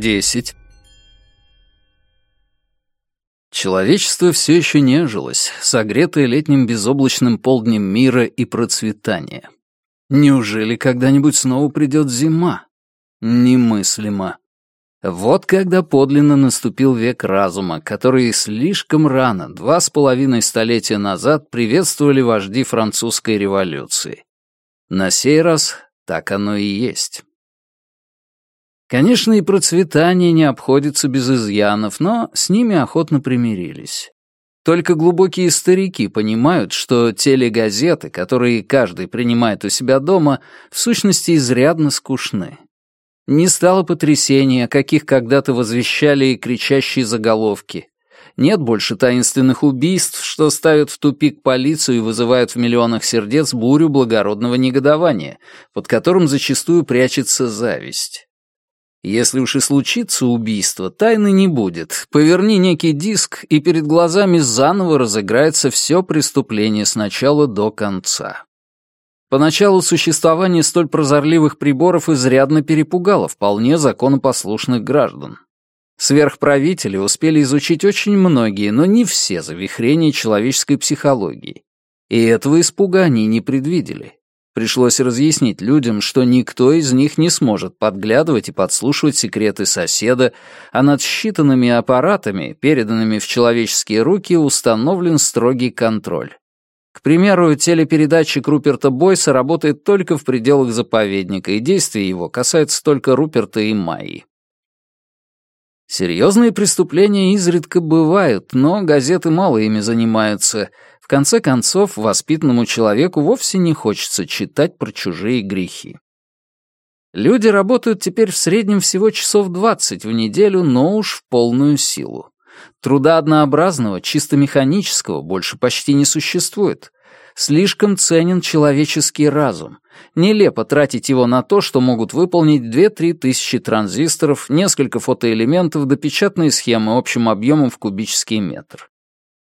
Десять. Человечество все еще нежилось, согретое летним безоблачным полднем мира и процветания. Неужели когда-нибудь снова придет зима? Немыслимо. Вот когда подлинно наступил век разума, который слишком рано, два с половиной столетия назад, приветствовали вожди французской революции. На сей раз так оно и есть. Конечно, и процветание не обходится без изъянов, но с ними охотно примирились. Только глубокие старики понимают, что телегазеты, которые каждый принимает у себя дома, в сущности изрядно скучны. Не стало потрясения, каких когда-то возвещали и кричащие заголовки. Нет больше таинственных убийств, что ставят в тупик полицию и вызывают в миллионах сердец бурю благородного негодования, под которым зачастую прячется зависть. Если уж и случится убийство, тайны не будет. Поверни некий диск, и перед глазами заново разыграется все преступление с начала до конца. Поначалу существование столь прозорливых приборов изрядно перепугало вполне законопослушных граждан. Сверхправители успели изучить очень многие, но не все завихрения человеческой психологии. И этого испуга они не предвидели. Пришлось разъяснить людям, что никто из них не сможет подглядывать и подслушивать секреты соседа, а над считанными аппаратами, переданными в человеческие руки, установлен строгий контроль. К примеру, телепередатчик Руперта Бойса работает только в пределах заповедника, и действия его касаются только Руперта и Майи. Серьезные преступления изредка бывают, но газеты мало ими занимаются — конце концов, воспитанному человеку вовсе не хочется читать про чужие грехи. Люди работают теперь в среднем всего часов 20 в неделю, но уж в полную силу. Труда однообразного, чисто механического больше почти не существует. Слишком ценен человеческий разум. Нелепо тратить его на то, что могут выполнить 2-3 тысячи транзисторов, несколько фотоэлементов до печатной схемы общим объемом в кубический метр.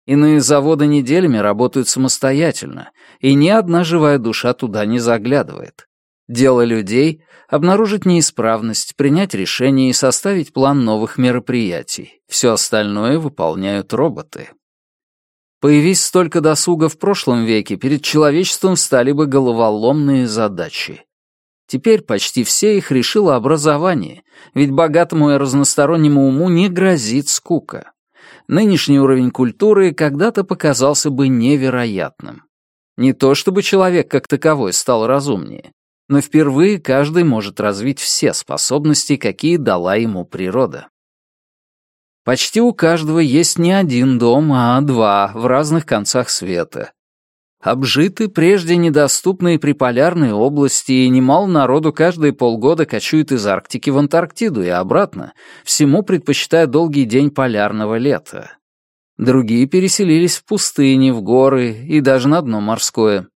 Иные заводы неделями работают самостоятельно, и ни одна живая душа туда не заглядывает. Дело людей — обнаружить неисправность, принять решение и составить план новых мероприятий. Все остальное выполняют роботы. Появись столько досуга в прошлом веке, перед человечеством стали бы головоломные задачи. Теперь почти все их решило образование, ведь богатому и разностороннему уму не грозит скука нынешний уровень культуры когда-то показался бы невероятным. Не то чтобы человек как таковой стал разумнее, но впервые каждый может развить все способности, какие дала ему природа. Почти у каждого есть не один дом, а два в разных концах света. Обжиты прежде недоступные приполярные области, и немало народу каждые полгода кочует из Арктики в Антарктиду и обратно, всему предпочитая долгий день полярного лета. Другие переселились в пустыни, в горы и даже на дно морское.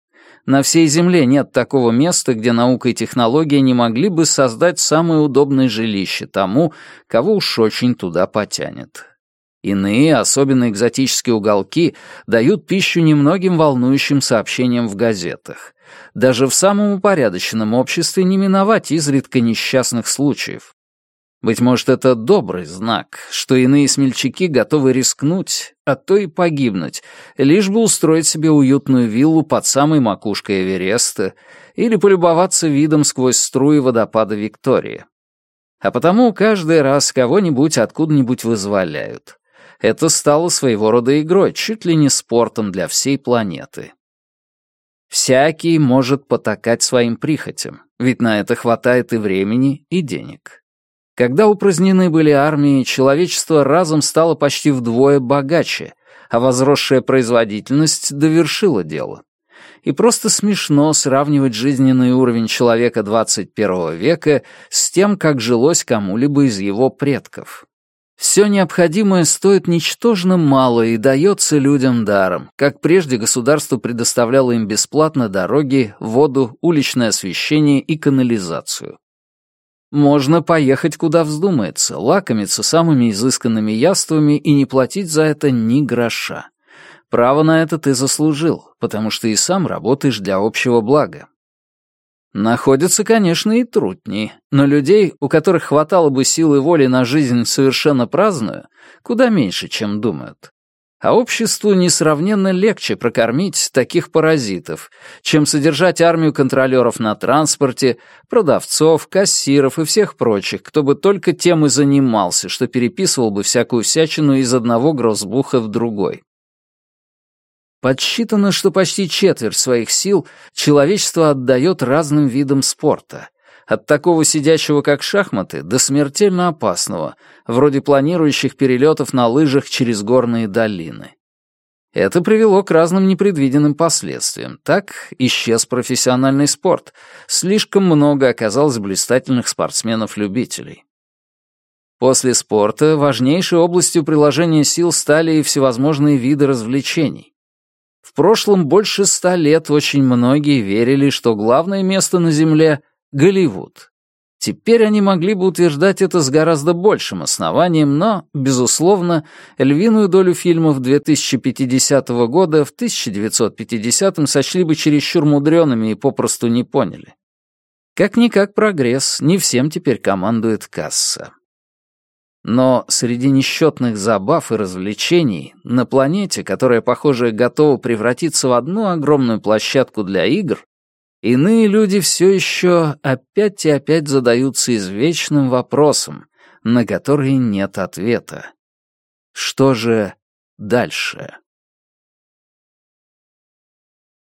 На всей Земле нет такого места, где наука и технология не могли бы создать самое удобное жилище тому, кого уж очень туда потянет. Иные, особенно экзотические уголки, дают пищу немногим волнующим сообщениям в газетах. Даже в самом упорядоченном обществе не миновать изредка несчастных случаев. Быть может, это добрый знак, что иные смельчаки готовы рискнуть, а то и погибнуть, лишь бы устроить себе уютную виллу под самой макушкой Эвереста или полюбоваться видом сквозь струи водопада Виктории. А потому каждый раз кого-нибудь откуда-нибудь вызволяют это стало своего рода игрой, чуть ли не спортом для всей планеты. Всякий может потакать своим прихотям, ведь на это хватает и времени, и денег. Когда упразднены были армии, человечество разом стало почти вдвое богаче, а возросшая производительность довершила дело. И просто смешно сравнивать жизненный уровень человека 21 века с тем, как жилось кому-либо из его предков. Все необходимое стоит ничтожно мало и дается людям даром, как прежде государство предоставляло им бесплатно дороги, воду, уличное освещение и канализацию. Можно поехать куда вздумается, лакомиться самыми изысканными яствами и не платить за это ни гроша. Право на это ты заслужил, потому что и сам работаешь для общего блага. Находятся, конечно, и трутни, но людей, у которых хватало бы силы воли на жизнь совершенно праздную, куда меньше, чем думают. А обществу несравненно легче прокормить таких паразитов, чем содержать армию контролеров на транспорте, продавцов, кассиров и всех прочих, кто бы только тем и занимался, что переписывал бы всякую всячину из одного грозбуха в другой. Подсчитано, что почти четверть своих сил человечество отдает разным видам спорта. От такого сидящего, как шахматы, до смертельно опасного, вроде планирующих перелетов на лыжах через горные долины. Это привело к разным непредвиденным последствиям. Так исчез профессиональный спорт. Слишком много оказалось блистательных спортсменов-любителей. После спорта важнейшей областью приложения сил стали и всевозможные виды развлечений. Прошлом больше ста лет очень многие верили, что главное место на Земле — Голливуд. Теперь они могли бы утверждать это с гораздо большим основанием, но, безусловно, львиную долю фильмов 2050 года в 1950-м сочли бы чересчур мудреными и попросту не поняли. Как-никак прогресс, не всем теперь командует касса. Но среди несчетных забав и развлечений на планете, которая, похоже, готова превратиться в одну огромную площадку для игр, иные люди все еще опять и опять задаются извечным вопросом, на который нет ответа. Что же дальше?